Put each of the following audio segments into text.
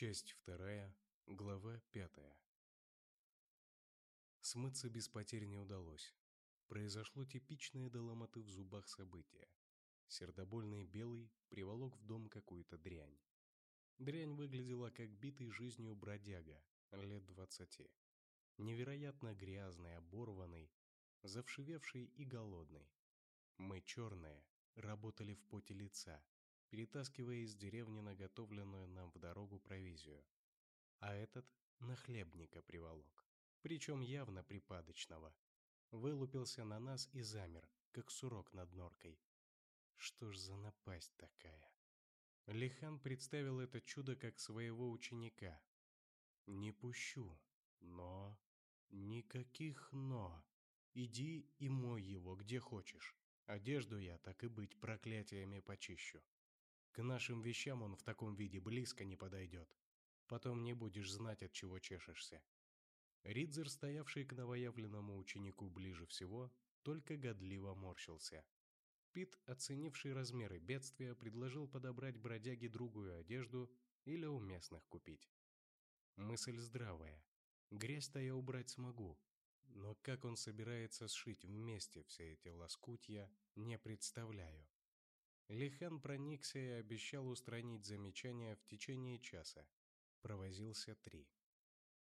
Часть вторая, глава пятая. Смыться без потерь не удалось. Произошло типичное до ломоты в зубах событие. Сердобольный белый приволок в дом какую-то дрянь. Дрянь выглядела как битый жизнью бродяга, лет двадцати. Невероятно грязный, оборванный, завшивевший и голодный. Мы, черные, работали в поте лица, перетаскивая из деревни наготовленную нам в дорогу провизию. А этот на хлебника приволок, причем явно припадочного. Вылупился на нас и замер, как сурок над норкой. Что ж за напасть такая? Лихан представил это чудо как своего ученика. «Не пущу, но...» «Никаких «но». Иди и мой его где хочешь. Одежду я, так и быть, проклятиями почищу. К нашим вещам он в таком виде близко не подойдет. Потом не будешь знать, от чего чешешься. Ридзер, стоявший к новоявленному ученику ближе всего, только годливо морщился. Пит, оценивший размеры бедствия, предложил подобрать бродяге другую одежду или у местных купить. Мысль здравая. Грязь-то я убрать смогу. Но как он собирается сшить вместе все эти лоскутья, не представляю. Лихан проникся и обещал устранить замечания в течение часа. Провозился три.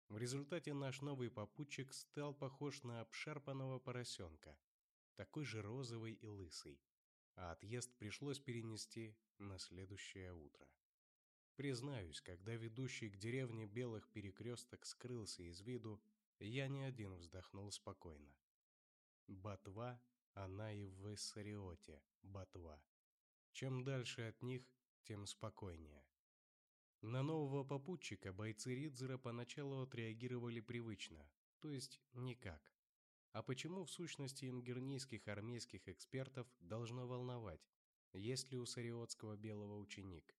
В результате наш новый попутчик стал похож на обшарпанного поросенка, такой же розовый и лысый, а отъезд пришлось перенести на следующее утро. Признаюсь, когда ведущий к деревне Белых перекресток скрылся из виду, я не один вздохнул спокойно. Батва, она и в Виссариоте, Батва. Чем дальше от них, тем спокойнее. На нового попутчика бойцы Ридзера поначалу отреагировали привычно, то есть никак. А почему в сущности ингернийских армейских экспертов должно волновать, есть ли у Сариотского белого ученик?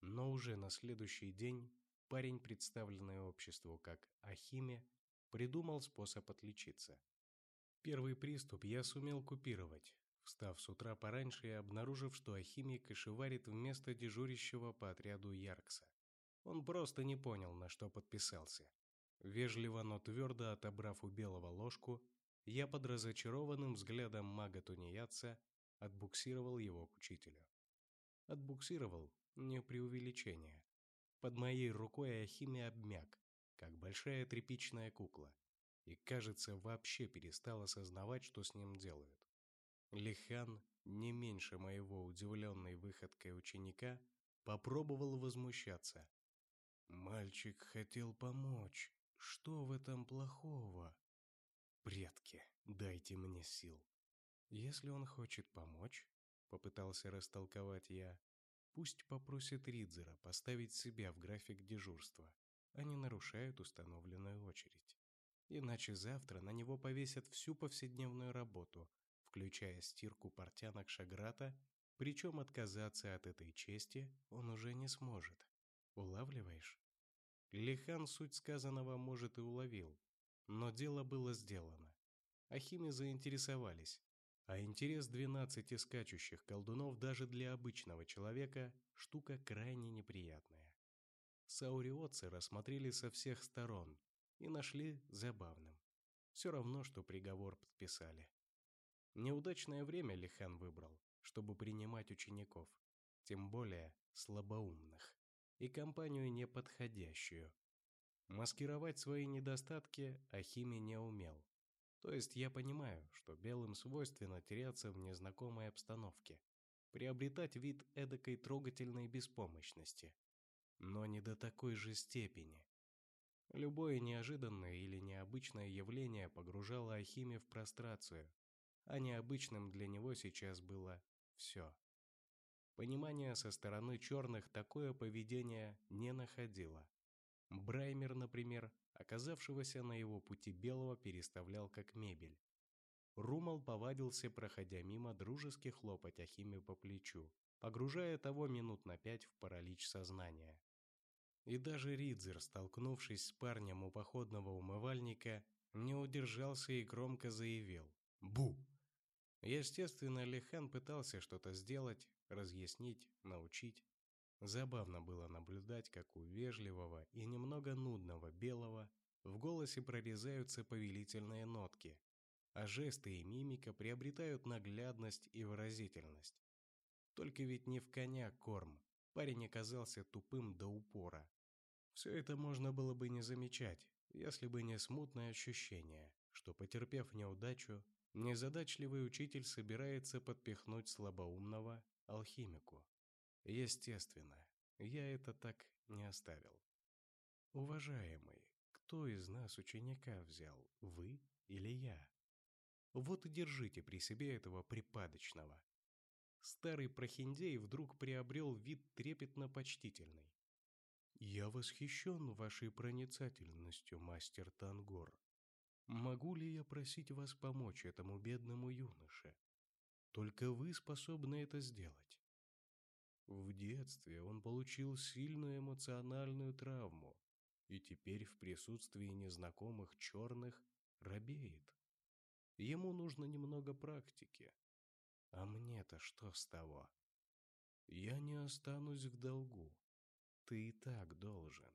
Но уже на следующий день парень, представленный обществу как Ахиме, придумал способ отличиться. Первый приступ я сумел купировать, встав с утра пораньше и обнаружив, что Ахимий кошеварит вместо дежурящего по отряду Яркса. Он просто не понял, на что подписался. Вежливо, но твердо отобрав у белого ложку, я под разочарованным взглядом мага-тунеядца отбуксировал его к учителю. Отбуксировал не преувеличение. Под моей рукой Ахимия обмяк, как большая тряпичная кукла, и, кажется, вообще перестал осознавать, что с ним делают. Лихан, не меньше моего удивленной выходкой ученика, попробовал возмущаться. «Мальчик хотел помочь. Что в этом плохого?» «Предки, дайте мне сил». «Если он хочет помочь», — попытался растолковать я, «пусть попросит Ридзера поставить себя в график дежурства. Они нарушают установленную очередь. Иначе завтра на него повесят всю повседневную работу, включая стирку портянок Шаграта, причем отказаться от этой чести он уже не сможет. Улавливаешь? Лихан суть сказанного, может, и уловил, но дело было сделано. Ахимы заинтересовались, а интерес двенадцати скачущих колдунов даже для обычного человека – штука крайне неприятная. Сауриотцы рассмотрели со всех сторон и нашли забавным. Все равно, что приговор подписали. Неудачное время Лихан выбрал, чтобы принимать учеников, тем более слабоумных, и компанию неподходящую. Маскировать свои недостатки Ахими не умел. То есть я понимаю, что белым свойственно теряться в незнакомой обстановке, приобретать вид эдакой трогательной беспомощности. Но не до такой же степени. Любое неожиданное или необычное явление погружало Ахиме в прострацию, а необычным для него сейчас было все. Понимание со стороны черных такое поведение не находило. Браймер, например, оказавшегося на его пути белого переставлял как мебель. Румал повадился, проходя мимо, дружески хлопать Ахиме по плечу, погружая того минут на пять в паралич сознания. И даже Ридзер, столкнувшись с парнем у походного умывальника, не удержался и громко заявил «Бу!». Естественно, Лихан пытался что-то сделать, разъяснить, научить. Забавно было наблюдать, как у вежливого и немного нудного белого в голосе прорезаются повелительные нотки, а жесты и мимика приобретают наглядность и выразительность. Только ведь не в коня корм, парень оказался тупым до упора. Все это можно было бы не замечать, если бы не смутное ощущение, что, потерпев неудачу, незадачливый учитель собирается подпихнуть слабоумного алхимику. Естественно, я это так не оставил. Уважаемый, кто из нас ученика взял, вы или я? Вот и держите при себе этого припадочного. Старый прохиндей вдруг приобрел вид трепетно-почтительный. «Я восхищен вашей проницательностью, мастер Тангор. Могу ли я просить вас помочь этому бедному юноше? Только вы способны это сделать». В детстве он получил сильную эмоциональную травму и теперь в присутствии незнакомых черных робеет. Ему нужно немного практики. А мне-то что с того? Я не останусь в долгу. Ты и так должен.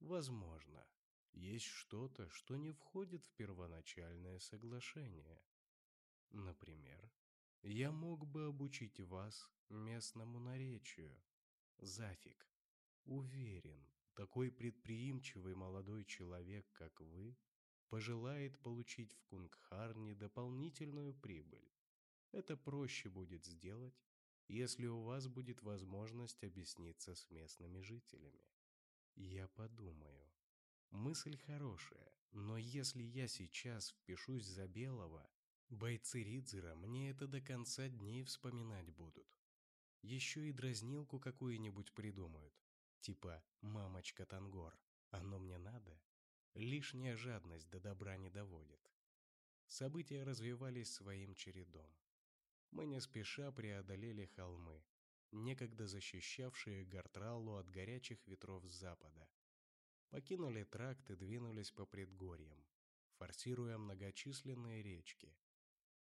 Возможно, есть что-то, что не входит в первоначальное соглашение. Например, я мог бы обучить вас местному наречию. Зафиг. Уверен, такой предприимчивый молодой человек, как вы, пожелает получить в Кунгхарне дополнительную прибыль. Это проще будет сделать, если у вас будет возможность объясниться с местными жителями. Я подумаю. Мысль хорошая, но если я сейчас впишусь за белого, бойцы Ридзера мне это до конца дней вспоминать будут. Еще и дразнилку какую-нибудь придумают. Типа «мамочка Тангор». Оно мне надо? Лишняя жадность до добра не доводит. События развивались своим чередом. Мы не спеша преодолели холмы, некогда защищавшие Гартраллу от горячих ветров с запада. Покинули тракт и двинулись по предгорьям, форсируя многочисленные речки,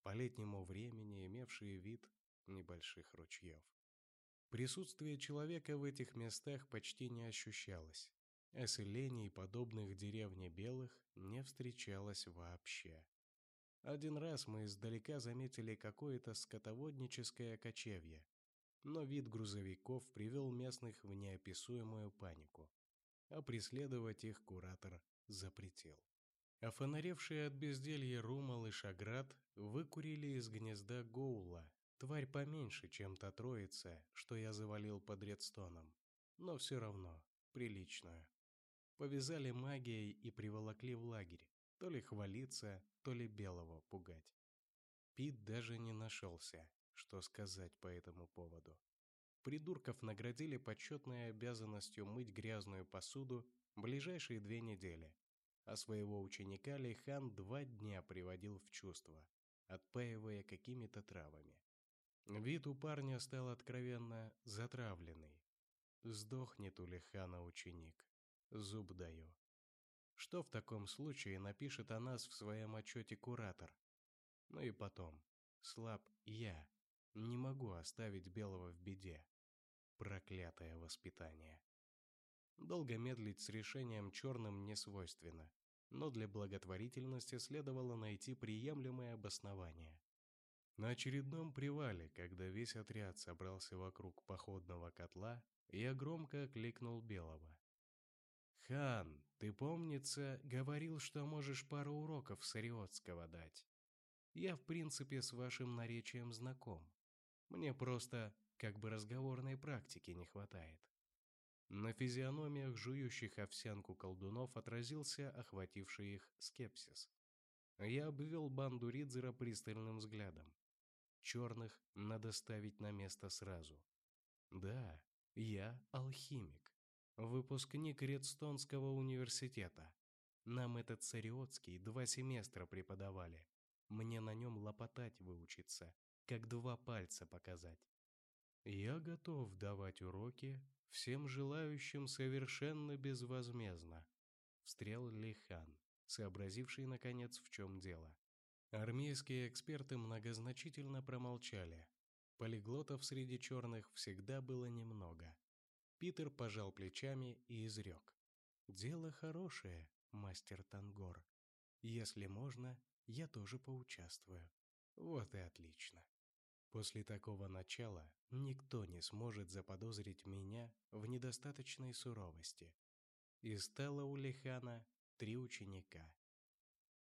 по летнему времени имевшие вид небольших ручьев. Присутствие человека в этих местах почти не ощущалось а селений, подобных деревне белых, не встречалось вообще. Один раз мы издалека заметили какое-то скотоводническое кочевье, но вид грузовиков привел местных в неописуемую панику, а преследовать их куратор запретил. А фонаревшие от безделья Румал и Шаград выкурили из гнезда Гоула, тварь поменьше, чем та троица, что я завалил под Редстоном, но все равно приличную. Повязали магией и приволокли в лагерь, то ли хвалиться, то ли белого пугать. Пит даже не нашелся, что сказать по этому поводу. Придурков наградили почетной обязанностью мыть грязную посуду ближайшие две недели, а своего ученика Лихан два дня приводил в чувство, отпаивая какими-то травами. Вид у парня стал откровенно затравленный. Сдохнет у Лихана ученик. Зуб даю. Что в таком случае напишет о нас в своем отчете куратор? Ну и потом, слаб я, не могу оставить белого в беде. Проклятое воспитание. Долго медлить с решением черным не свойственно, но для благотворительности следовало найти приемлемое обоснование. На очередном привале, когда весь отряд собрался вокруг походного котла, я громко окликнул Белого. «Хан, ты, помнится, говорил, что можешь пару уроков сариотского дать. Я, в принципе, с вашим наречием знаком. Мне просто как бы разговорной практики не хватает». На физиономиях жующих овсянку колдунов отразился охвативший их скепсис. Я обвел банду Ридзера пристальным взглядом. Черных надо ставить на место сразу. Да, я алхимик. Выпускник Редстонского университета. Нам этот цариотский два семестра преподавали. Мне на нем лопотать выучиться, как два пальца показать. Я готов давать уроки всем желающим совершенно безвозмездно. Встрел Лихан, сообразивший наконец в чем дело. Армейские эксперты многозначительно промолчали. Полиглотов среди черных всегда было немного. Питер пожал плечами и изрек. «Дело хорошее, мастер Тангор. Если можно, я тоже поучаствую». Вот и отлично. После такого начала никто не сможет заподозрить меня в недостаточной суровости. И стало у Лихана три ученика.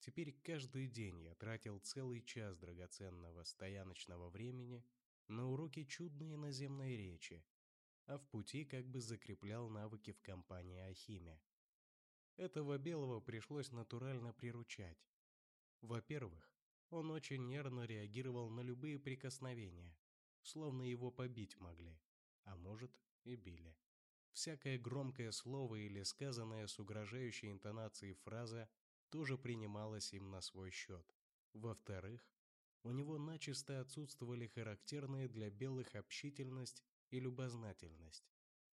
Теперь каждый день я тратил целый час драгоценного стояночного времени на уроки чудной наземной речи, а в пути как бы закреплял навыки в компании Ахиме. Этого белого пришлось натурально приручать. Во-первых, он очень нервно реагировал на любые прикосновения, словно его побить могли, а может и били. Всякое громкое слово или сказанное с угрожающей интонацией фраза тоже принималось им на свой счет. Во-вторых, у него начисто отсутствовали характерные для белых общительность и любознательность.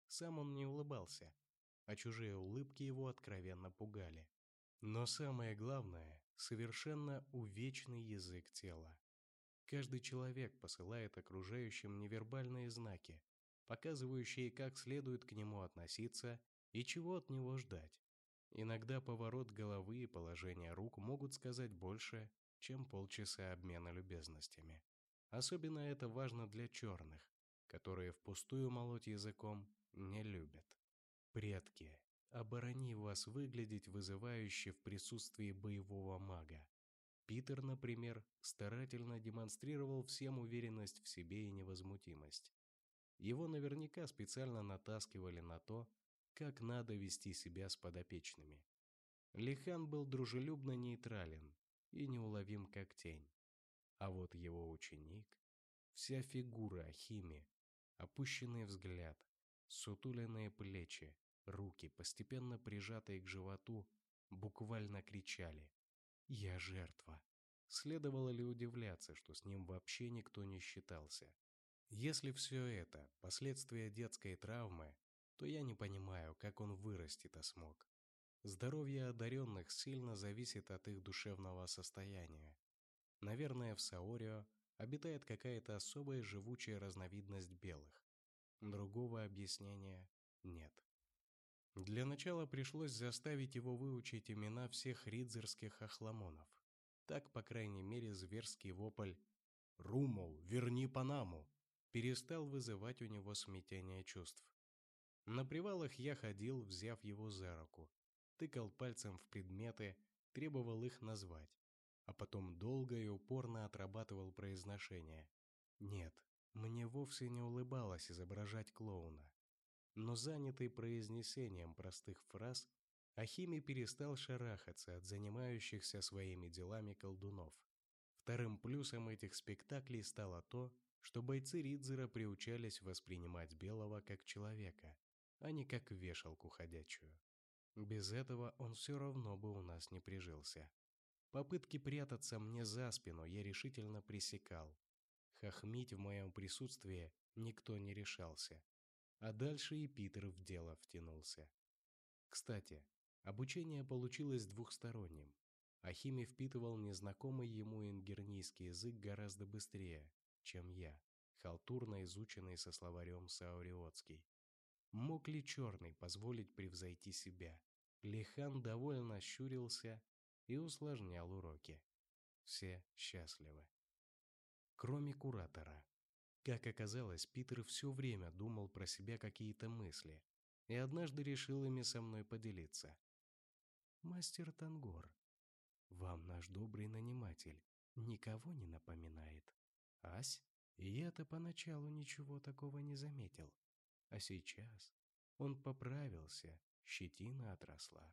Сам он не улыбался, а чужие улыбки его откровенно пугали. Но самое главное – совершенно увечный язык тела. Каждый человек посылает окружающим невербальные знаки, показывающие, как следует к нему относиться и чего от него ждать. Иногда поворот головы и положение рук могут сказать больше, чем полчаса обмена любезностями. Особенно это важно для черных, которые впустую молоть языком не любят. Предки, оборони вас выглядеть вызывающе в присутствии боевого мага. Питер, например, старательно демонстрировал всем уверенность в себе и невозмутимость. Его наверняка специально натаскивали на то, как надо вести себя с подопечными. Лихан был дружелюбно нейтрален и неуловим как тень. А вот его ученик, вся фигура Ахими, опущенный взгляд, сутуленные плечи, руки, постепенно прижатые к животу, буквально кричали «Я жертва». Следовало ли удивляться, что с ним вообще никто не считался? Если все это – последствия детской травмы, то я не понимаю, как он вырасти-то смог. Здоровье одаренных сильно зависит от их душевного состояния. Наверное, в Саорио обитает какая-то особая живучая разновидность белых. Другого объяснения нет. Для начала пришлось заставить его выучить имена всех ридзерских охламонов. Так, по крайней мере, зверский вопль «Румол, верни Панаму!» перестал вызывать у него смятение чувств. На привалах я ходил, взяв его за руку, тыкал пальцем в предметы, требовал их назвать, а потом долго и упорно отрабатывал произношение. Нет, мне вовсе не улыбалось изображать клоуна. Но занятый произнесением простых фраз, Ахими перестал шарахаться от занимающихся своими делами колдунов. Вторым плюсом этих спектаклей стало то, что бойцы Ридзера приучались воспринимать Белого как человека, а не как вешалку ходячую. Без этого он все равно бы у нас не прижился. Попытки прятаться мне за спину я решительно пресекал. Хохмить в моем присутствии никто не решался. А дальше и Питер в дело втянулся. Кстати, обучение получилось двухсторонним. Ахими впитывал незнакомый ему ингернийский язык гораздо быстрее, чем я, халтурно изученный со словарем Сауриотский. Мог ли черный позволить превзойти себя? Лихан довольно щурился и усложнял уроки. Все счастливы. Кроме куратора. Как оказалось, Питер все время думал про себя какие-то мысли и однажды решил ими со мной поделиться. «Мастер Тангор, вам наш добрый наниматель никого не напоминает? Ась? Я-то поначалу ничего такого не заметил. А сейчас он поправился, щетина отросла.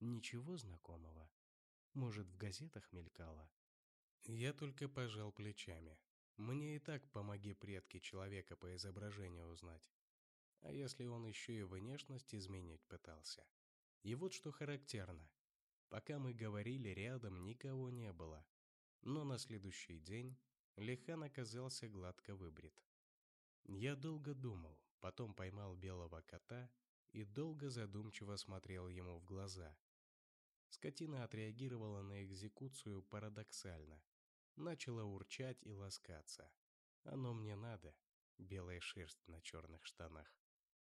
Ничего знакомого. Может, в газетах мелькало? Я только пожал плечами. Мне и так помоги предки человека по изображению узнать. А если он еще и внешность изменить пытался? И вот что характерно. Пока мы говорили, рядом никого не было. Но на следующий день Лихан оказался гладко выбрит. Я долго думал, потом поймал белого кота и долго задумчиво смотрел ему в глаза. Скотина отреагировала на экзекуцию парадоксально. Начала урчать и ласкаться. Оно мне надо, белая шерсть на черных штанах.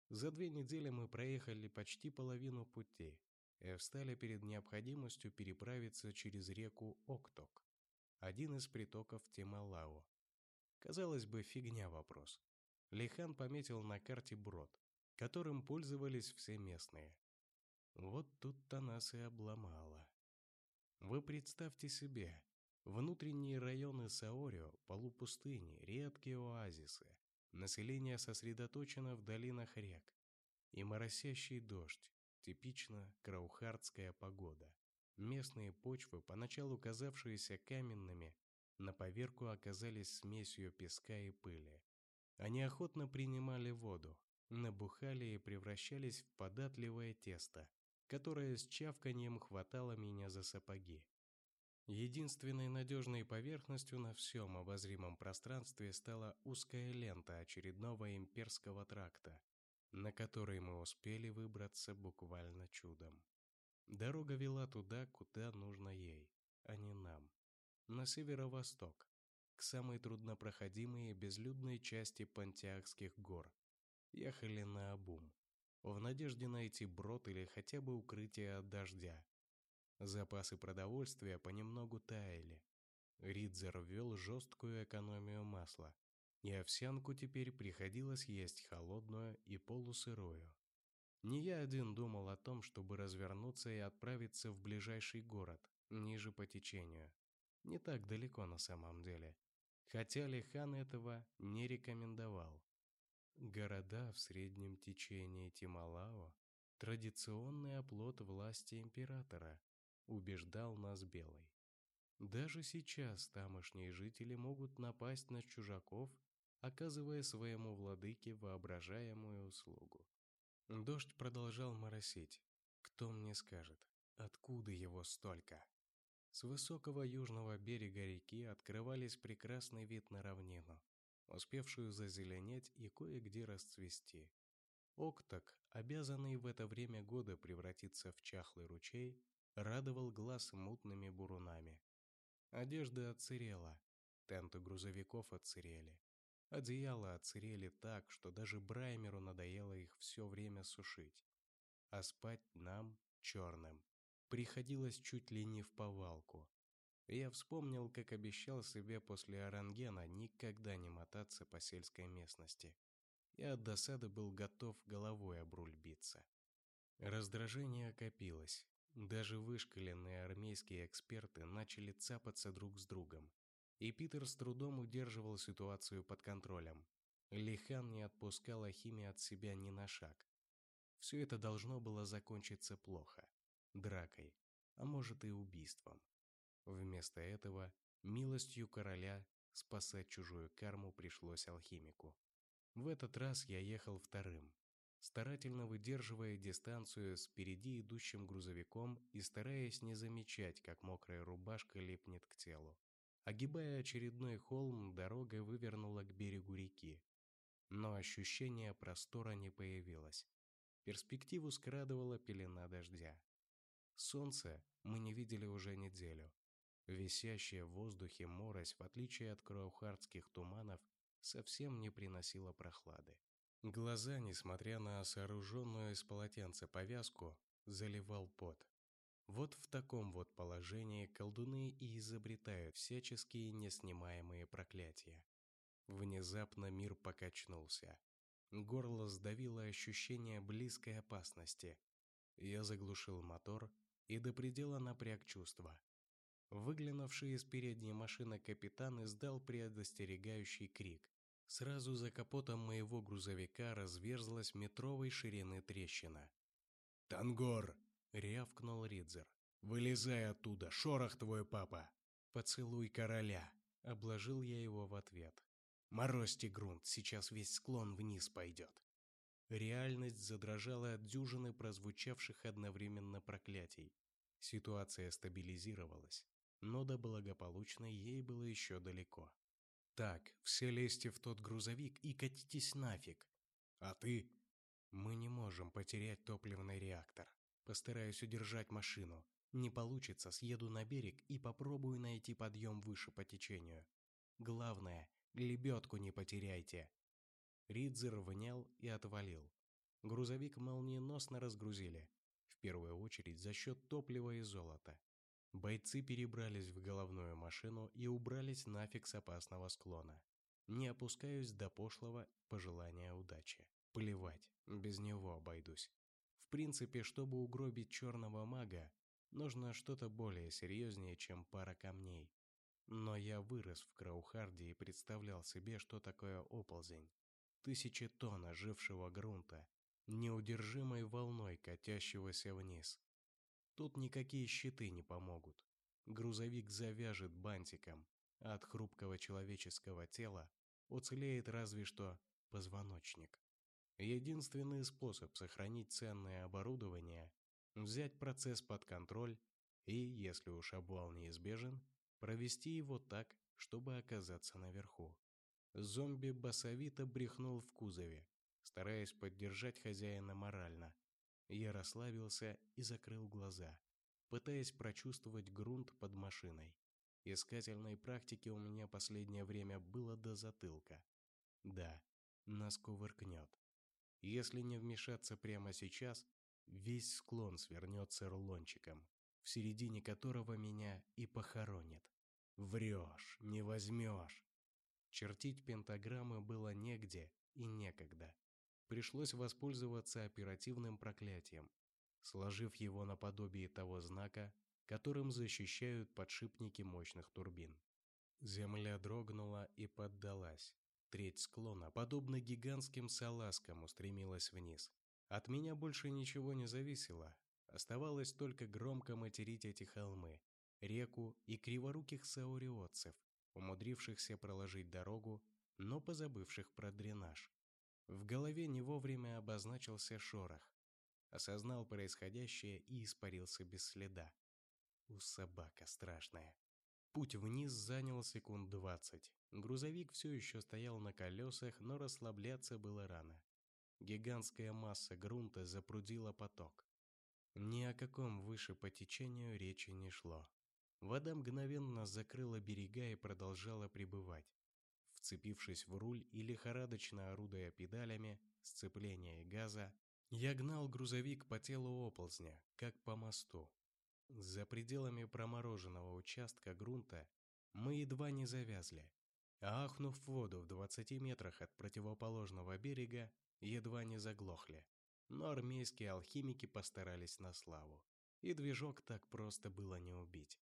За две недели мы проехали почти половину пути и встали перед необходимостью переправиться через реку Окток, один из притоков Тималао. Казалось бы, фигня вопрос. Лихан пометил на карте брод, которым пользовались все местные. Вот тут-то нас и обломало. Вы представьте себе, внутренние районы Саорио, полупустыни, редкие оазисы, население сосредоточено в долинах рек, и моросящий дождь, типично краухардская погода. Местные почвы, поначалу казавшиеся каменными, на поверку оказались смесью песка и пыли. Они охотно принимали воду, набухали и превращались в податливое тесто, которое с чавканием хватало меня за сапоги. Единственной надежной поверхностью на всем обозримом пространстве стала узкая лента очередного имперского тракта, на которой мы успели выбраться буквально чудом. Дорога вела туда, куда нужно ей, а не нам. На северо-восток, к самой труднопроходимой и безлюдной части Пантиакских гор. Ехали на обум, в надежде найти брод или хотя бы укрытие от дождя. Запасы продовольствия понемногу таяли. Ридзер ввел жесткую экономию масла, и овсянку теперь приходилось есть холодную и полусырую. Не я один думал о том, чтобы развернуться и отправиться в ближайший город, ниже по течению. Не так далеко на самом деле. Хотя Лихан этого не рекомендовал. Города в среднем течении Тималао – традиционный оплот власти императора, убеждал нас Белый. Даже сейчас тамошние жители могут напасть на чужаков, оказывая своему владыке воображаемую услугу. Дождь продолжал моросить. Кто мне скажет, откуда его столько? С высокого южного берега реки открывались прекрасный вид на равнину, успевшую зазеленеть и кое-где расцвести. Окток, обязанный в это время года превратиться в чахлый ручей, радовал глаз мутными бурунами. Одежда отсырела, тенты грузовиков отсырели, одеяла отсырели так, что даже Браймеру надоело их все время сушить. А спать нам, черным, приходилось чуть ли не в повалку. Я вспомнил, как обещал себе после Орангена никогда не мотаться по сельской местности. И от досады был готов головой об биться. Раздражение копилось. Даже вышкаленные армейские эксперты начали цапаться друг с другом. И Питер с трудом удерживал ситуацию под контролем. Лихан не отпускал Ахими от себя ни на шаг. Все это должно было закончиться плохо. Дракой, а может и убийством. Вместо этого, милостью короля, спасать чужую карму пришлось алхимику. В этот раз я ехал вторым, старательно выдерживая дистанцию с впереди идущим грузовиком и стараясь не замечать, как мокрая рубашка липнет к телу. Огибая очередной холм, дорога вывернула к берегу реки. Но ощущение простора не появилось. Перспективу скрадывала пелена дождя. Солнце мы не видели уже неделю, Висящая в воздухе морось, в отличие от краухардских туманов, совсем не приносила прохлады. Глаза, несмотря на сооруженную из полотенца повязку, заливал пот. Вот в таком вот положении колдуны и изобретают всяческие неснимаемые проклятия. Внезапно мир покачнулся. Горло сдавило ощущение близкой опасности. Я заглушил мотор и до предела напряг чувства. Выглянувший из передней машины капитан издал предостерегающий крик. Сразу за капотом моего грузовика разверзлась метровой ширины трещина. «Тангор!» — рявкнул Ридзер. «Вылезай оттуда, шорох твой папа!» «Поцелуй короля!» — обложил я его в ответ. «Морозьте грунт, сейчас весь склон вниз пойдет!» Реальность задрожала от дюжины прозвучавших одновременно проклятий. Ситуация стабилизировалась но до благополучной ей было еще далеко. «Так, все лезьте в тот грузовик и катитесь нафиг!» «А ты?» «Мы не можем потерять топливный реактор. Постараюсь удержать машину. Не получится, съеду на берег и попробую найти подъем выше по течению. Главное, лебедку не потеряйте!» Ридзер внял и отвалил. Грузовик молниеносно разгрузили, в первую очередь за счет топлива и золота. Бойцы перебрались в головную машину и убрались нафиг с опасного склона. Не опускаюсь до пошлого пожелания удачи. Плевать, без него обойдусь. В принципе, чтобы угробить черного мага, нужно что-то более серьезнее, чем пара камней. Но я вырос в Краухарде и представлял себе, что такое оползень. Тысячи тонн ожившего грунта, неудержимой волной катящегося вниз. Тут никакие щиты не помогут. Грузовик завяжет бантиком, а от хрупкого человеческого тела уцелеет разве что позвоночник. Единственный способ сохранить ценное оборудование – взять процесс под контроль и, если уж обвал неизбежен, провести его так, чтобы оказаться наверху. Зомби басовито брехнул в кузове, стараясь поддержать хозяина морально. Я расслабился и закрыл глаза, пытаясь прочувствовать грунт под машиной. Искательной практики у меня последнее время было до затылка. Да, нас кувыркнет. Если не вмешаться прямо сейчас, весь склон свернется рулончиком, в середине которого меня и похоронит. Врешь, не возьмешь. Чертить пентаграммы было негде и некогда. Пришлось воспользоваться оперативным проклятием, сложив его наподобие того знака, которым защищают подшипники мощных турбин. Земля дрогнула и поддалась. Треть склона, подобно гигантским салазкам, устремилась вниз. От меня больше ничего не зависело. Оставалось только громко материть эти холмы, реку и криворуких сауриотцев, умудрившихся проложить дорогу, но позабывших про дренаж. В голове не вовремя обозначился шорох. Осознал происходящее и испарился без следа. У собака страшная. Путь вниз занял секунд двадцать. Грузовик все еще стоял на колесах, но расслабляться было рано. Гигантская масса грунта запрудила поток. Ни о каком выше по течению речи не шло. Вода мгновенно закрыла берега и продолжала прибывать. Вцепившись в руль и лихорадочно орудуя педалями, сцепления и газа, я гнал грузовик по телу оползня, как по мосту. За пределами промороженного участка грунта мы едва не завязли, а ахнув в воду в 20 метрах от противоположного берега, едва не заглохли. Но армейские алхимики постарались на славу, и движок так просто было не убить.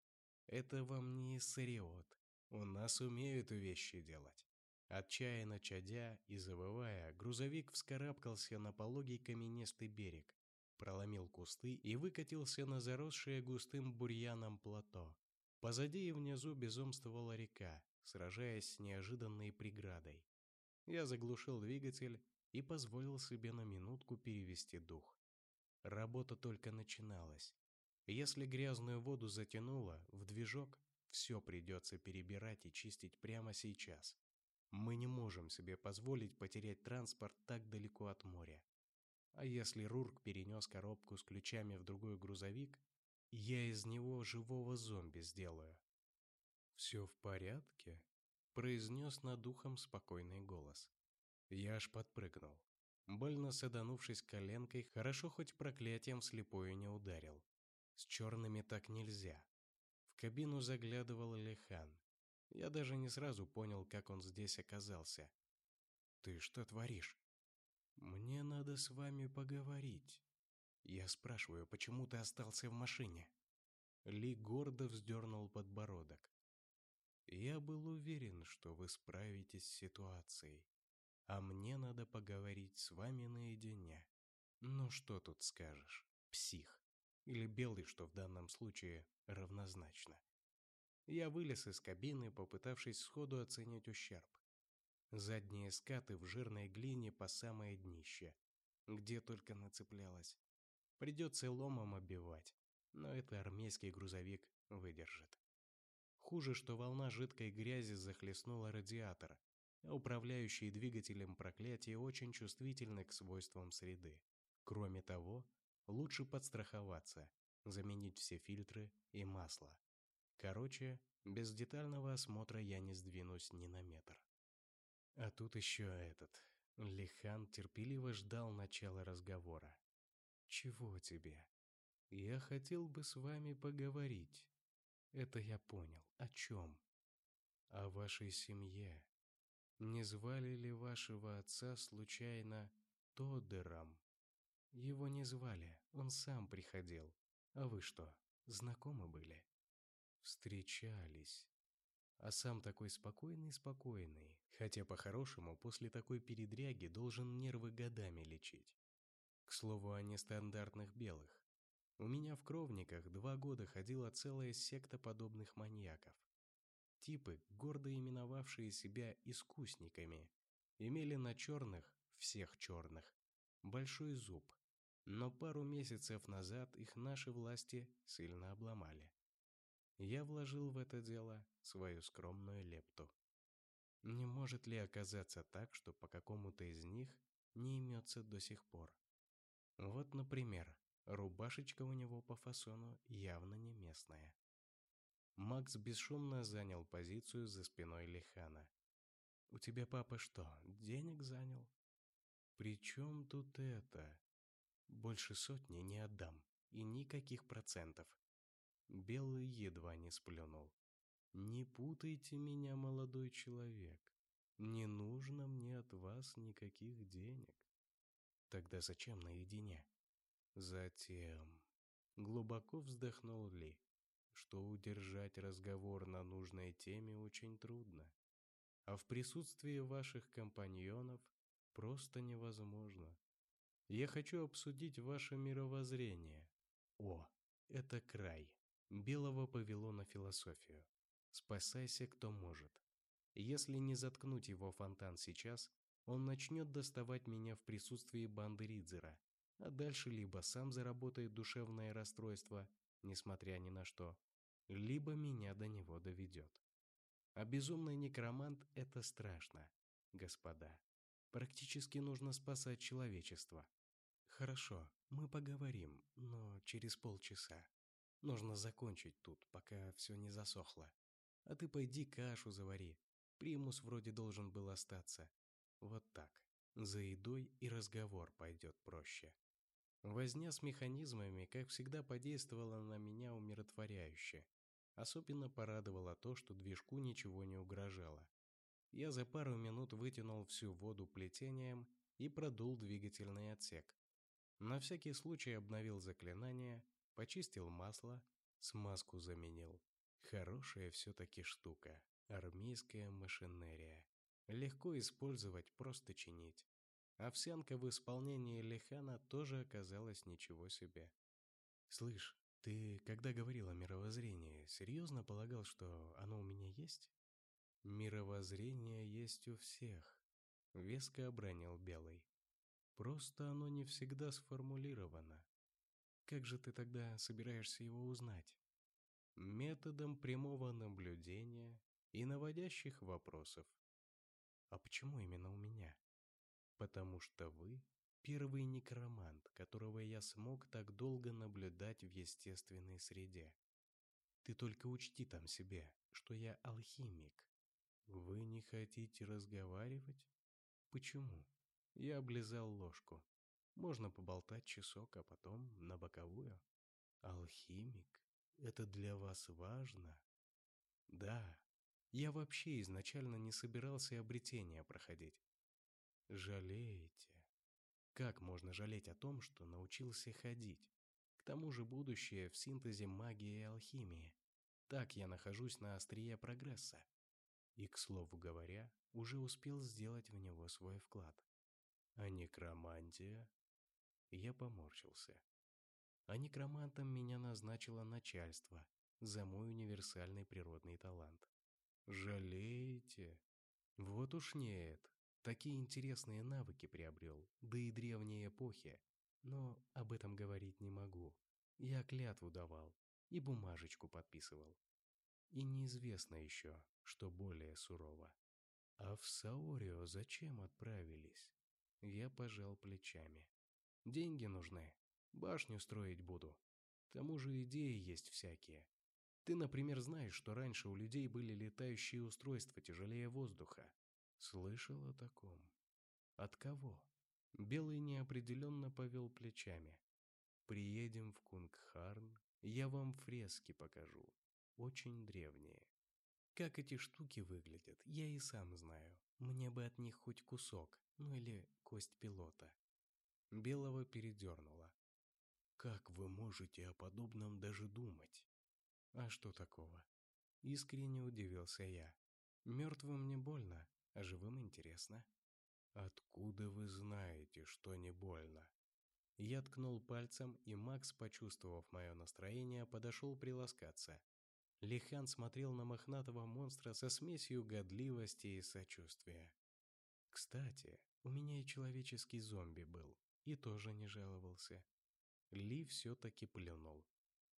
Это вам не Иссариот. У нас умеют вещи делать. Отчаянно чадя и завывая, грузовик вскарабкался на пологий каменистый берег, проломил кусты и выкатился на заросшее густым бурьяном плато. Позади и внизу безумствовала река, сражаясь с неожиданной преградой. Я заглушил двигатель и позволил себе на минутку перевести дух. Работа только начиналась. Если грязную воду затянуло в движок, все придется перебирать и чистить прямо сейчас. Мы не можем себе позволить потерять транспорт так далеко от моря. А если Рурк перенес коробку с ключами в другой грузовик, я из него живого зомби сделаю. «Все в порядке?» – произнес над ухом спокойный голос. Я аж подпрыгнул. Больно саданувшись коленкой, хорошо хоть проклятием слепое не ударил. С черными так нельзя. В кабину заглядывал Лехан. Я даже не сразу понял, как он здесь оказался. «Ты что творишь?» «Мне надо с вами поговорить». Я спрашиваю, почему ты остался в машине? Ли гордо вздернул подбородок. Я был уверен, что вы справитесь с ситуацией, а мне надо поговорить с вами наедине. Ну что тут скажешь, псих? или белый, что в данном случае равнозначно. Я вылез из кабины, попытавшись сходу оценить ущерб. Задние скаты в жирной глине по самое днище, где только нацеплялась. Придется ломом оббивать, но это армейский грузовик выдержит. Хуже, что волна жидкой грязи захлестнула радиатор, а управляющие двигателем проклятия очень чувствительны к свойствам среды. Кроме того, Лучше подстраховаться, заменить все фильтры и масло. Короче, без детального осмотра я не сдвинусь ни на метр. А тут еще этот. Лихан терпеливо ждал начала разговора. «Чего тебе?» «Я хотел бы с вами поговорить». «Это я понял. О чем?» «О вашей семье. Не звали ли вашего отца случайно Тодером?» «Его не звали. Он сам приходил. А вы что, знакомы были?» «Встречались. А сам такой спокойный-спокойный, хотя по-хорошему после такой передряги должен нервы годами лечить. К слову о нестандартных белых. У меня в кровниках два года ходила целая секта подобных маньяков. Типы, гордо именовавшие себя искусниками, имели на черных, всех черных, большой зуб, но пару месяцев назад их наши власти сильно обломали. Я вложил в это дело свою скромную лепту. Не может ли оказаться так, что по какому-то из них не имется до сих пор? Вот, например, Рубашечка у него по фасону явно не местная. Макс бесшумно занял позицию за спиной Лихана. «У тебя папа что, денег занял?» «При чем тут это?» «Больше сотни не отдам, и никаких процентов». Белый едва не сплюнул. «Не путайте меня, молодой человек. Не нужно мне от вас никаких денег». «Тогда зачем наедине?» Затем глубоко вздохнул Ли, что удержать разговор на нужной теме очень трудно, а в присутствии ваших компаньонов просто невозможно. Я хочу обсудить ваше мировоззрение. О, это край. Белого повело на философию. Спасайся, кто может. Если не заткнуть его фонтан сейчас, он начнет доставать меня в присутствии банды Ридзера, а дальше либо сам заработает душевное расстройство, несмотря ни на что, либо меня до него доведет. А безумный некромант – это страшно, господа. Практически нужно спасать человечество. Хорошо, мы поговорим, но через полчаса. Нужно закончить тут, пока все не засохло. А ты пойди кашу завари. Примус вроде должен был остаться. Вот так. За едой и разговор пойдет проще. Возня с механизмами, как всегда, подействовала на меня умиротворяюще. Особенно порадовало то, что движку ничего не угрожало. Я за пару минут вытянул всю воду плетением и продул двигательный отсек. На всякий случай обновил заклинание, почистил масло, смазку заменил. Хорошая все-таки штука. Армейская машинерия. Легко использовать, просто чинить. Овсянка в исполнении Лихана тоже оказалась ничего себе. «Слышь, ты, когда говорил о мировоззрении, серьезно полагал, что оно у меня есть?» «Мировоззрение есть у всех», — веско обронил Белый. «Просто оно не всегда сформулировано. Как же ты тогда собираешься его узнать?» «Методом прямого наблюдения и наводящих вопросов». «А почему именно у меня?» потому что вы – первый некромант, которого я смог так долго наблюдать в естественной среде. Ты только учти там себе, что я алхимик. Вы не хотите разговаривать? Почему? Я облизал ложку. Можно поболтать часок, а потом на боковую. Алхимик? Это для вас важно? Да. Я вообще изначально не собирался обретения проходить. Жалеете? Как можно жалеть о том, что научился ходить? К тому же будущее в синтезе магии и алхимии. Так я нахожусь на острие прогресса. И, к слову говоря, уже успел сделать в него свой вклад. А некромантия? Я поморщился. А некромантом меня назначило начальство за мой универсальный природный талант. Жалеете? Вот уж нет. Такие интересные навыки приобрел, да и древние эпохи. Но об этом говорить не могу. Я клятву давал и бумажечку подписывал. И неизвестно еще, что более сурово. А в Саорио зачем отправились? Я пожал плечами. Деньги нужны. Башню строить буду. К тому же идеи есть всякие. Ты, например, знаешь, что раньше у людей были летающие устройства тяжелее воздуха. Слышал о таком. От кого? Белый неопределенно повел плечами. Приедем в Кунгхарн, я вам фрески покажу. Очень древние. Как эти штуки выглядят, я и сам знаю. Мне бы от них хоть кусок, ну или кость пилота. Белого передернуло. Как вы можете о подобном даже думать? А что такого? Искренне удивился я. Мертвым не больно, а живым интересно. Откуда вы знаете, что не больно? Я ткнул пальцем, и Макс, почувствовав мое настроение, подошел приласкаться. Лихан смотрел на мохнатого монстра со смесью годливости и сочувствия. Кстати, у меня и человеческий зомби был, и тоже не жаловался. Ли все-таки плюнул.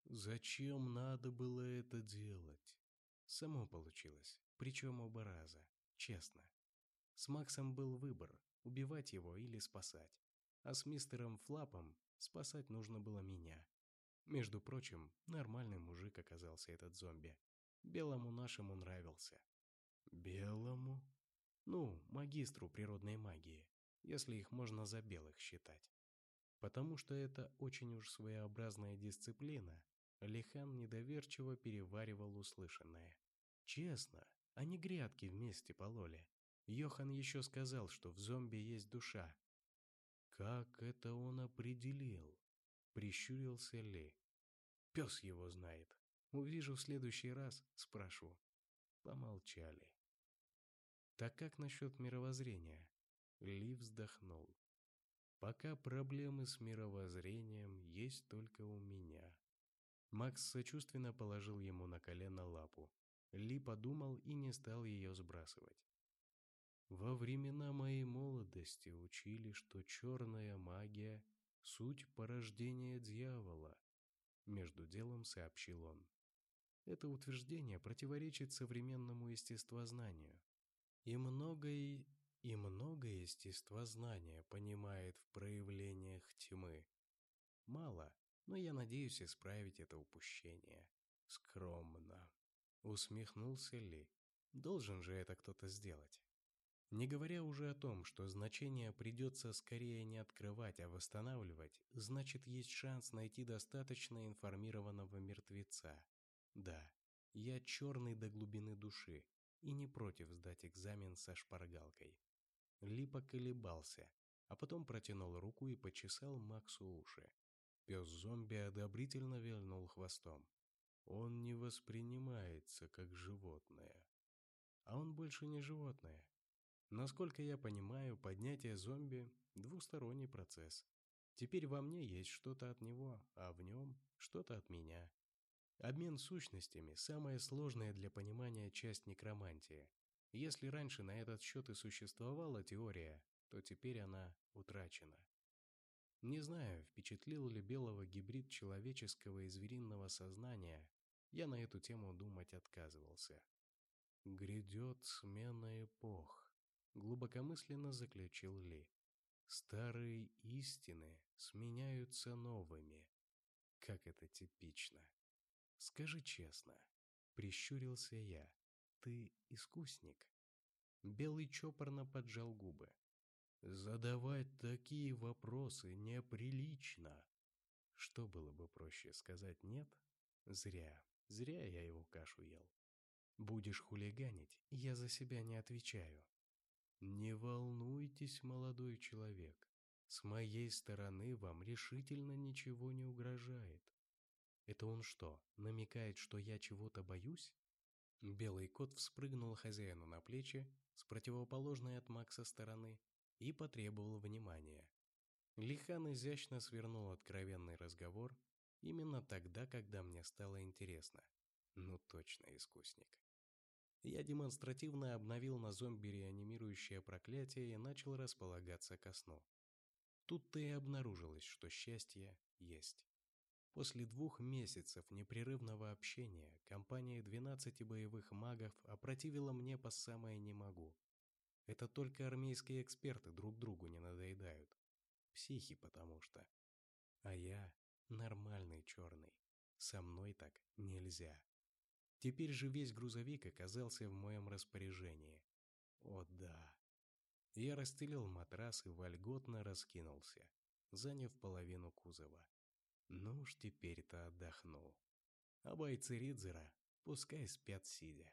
Зачем надо было это делать? Само получилось, причем оба раза, честно. С Максом был выбор, убивать его или спасать. А с мистером Флапом спасать нужно было меня. Между прочим, нормальный мужик оказался этот зомби. Белому нашему нравился. Белому? Ну, магистру природной магии, если их можно за белых считать. Потому что это очень уж своеобразная дисциплина, Лихан недоверчиво переваривал услышанное. Честно, они грядки вместе пололи. Йохан еще сказал, что в зомби есть душа. Как это он определил? Прищурился Ли. Пес его знает. Увижу в следующий раз, спрошу. Помолчали. Так как насчет мировоззрения? Ли вздохнул. Пока проблемы с мировоззрением есть только у меня. Макс сочувственно положил ему на колено лапу. Ли подумал и не стал ее сбрасывать. Во времена моей молодости учили, что черная магия – суть порождения дьявола, между делом сообщил он. Это утверждение противоречит современному естествознанию. И многое, и многое естествознание понимает в проявлениях тьмы. Мало, но я надеюсь исправить это упущение. Скромно. Усмехнулся Ли. Должен же это кто-то сделать. Не говоря уже о том, что значение придется скорее не открывать, а восстанавливать, значит есть шанс найти достаточно информированного мертвеца. Да, я черный до глубины души и не против сдать экзамен со шпаргалкой. Липа колебался, а потом протянул руку и почесал Максу уши. Пес-зомби одобрительно вильнул хвостом. Он не воспринимается как животное. А он больше не животное. Насколько я понимаю, поднятие зомби – двусторонний процесс. Теперь во мне есть что-то от него, а в нем – что-то от меня. Обмен сущностями – самая сложная для понимания часть некромантии. Если раньше на этот счет и существовала теория, то теперь она утрачена. Не знаю, впечатлил ли белого гибрид человеческого и звериного сознания, я на эту тему думать отказывался. Грядет смена эпох глубокомысленно заключил Ли. Старые истины сменяются новыми. Как это типично. Скажи честно, прищурился я. Ты искусник? Белый чопорно поджал губы. Задавать такие вопросы неприлично. Что было бы проще сказать нет? Зря, зря я его кашу ел. Будешь хулиганить, я за себя не отвечаю. Не волнуйтесь, молодой человек. С моей стороны вам решительно ничего не угрожает. Это он что, намекает, что я чего-то боюсь? Белый кот вспрыгнул хозяину на плечи с противоположной от Макса стороны и потребовал внимания. Лихан изящно свернул откровенный разговор именно тогда, когда мне стало интересно. Ну точно искусник. Я демонстративно обновил на зомби реанимирующее проклятие и начал располагаться ко сну. Тут-то и обнаружилось, что счастье есть. После двух месяцев непрерывного общения компания 12 боевых магов опротивила мне по самое не могу. Это только армейские эксперты друг другу не надоедают. Психи потому что. А я нормальный черный. Со мной так нельзя. Теперь же весь грузовик оказался в моем распоряжении. О да. Я расстелил матрас и вольготно раскинулся, заняв половину кузова. Ну уж теперь-то отдохну. А бойцы Ридзера пускай спят сидя.